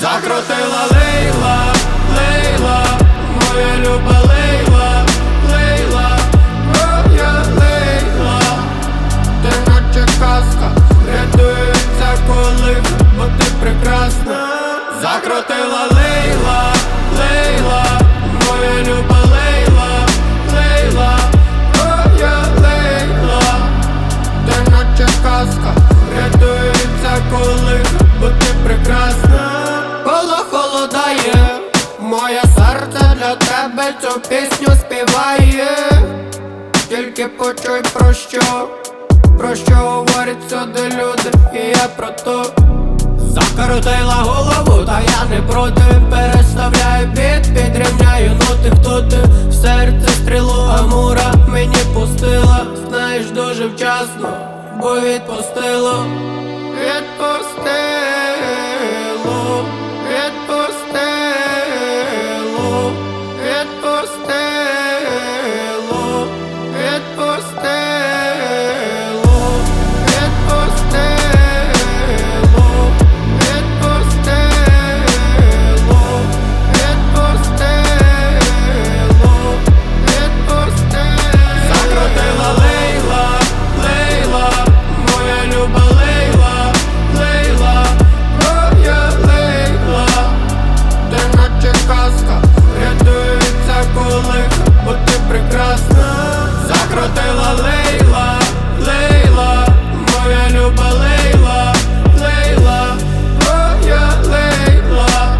закрутила лейла. Для тебе цю пісню співає. Тільки почуй про що, про що говорять сюди люди, і я про то. Закрутила голову, та я не проти. Переставляю біт, підрівняю ноти, хто ти? В серце стрілу Амура мені пустила, знаєш дуже вчасно, бо відпустило Відпустило, крутила лейла, лейла, моя люба лейла, лейла, моя лейла,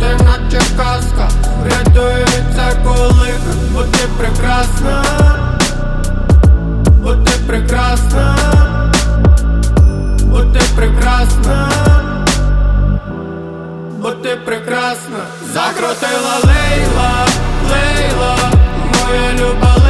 ти наче казка, рятується коли бо ти прекрасна, бо ти прекрасна, бо ти прекрасна, бо ти прекрасна, закрутила лейла, лейла, моя люба.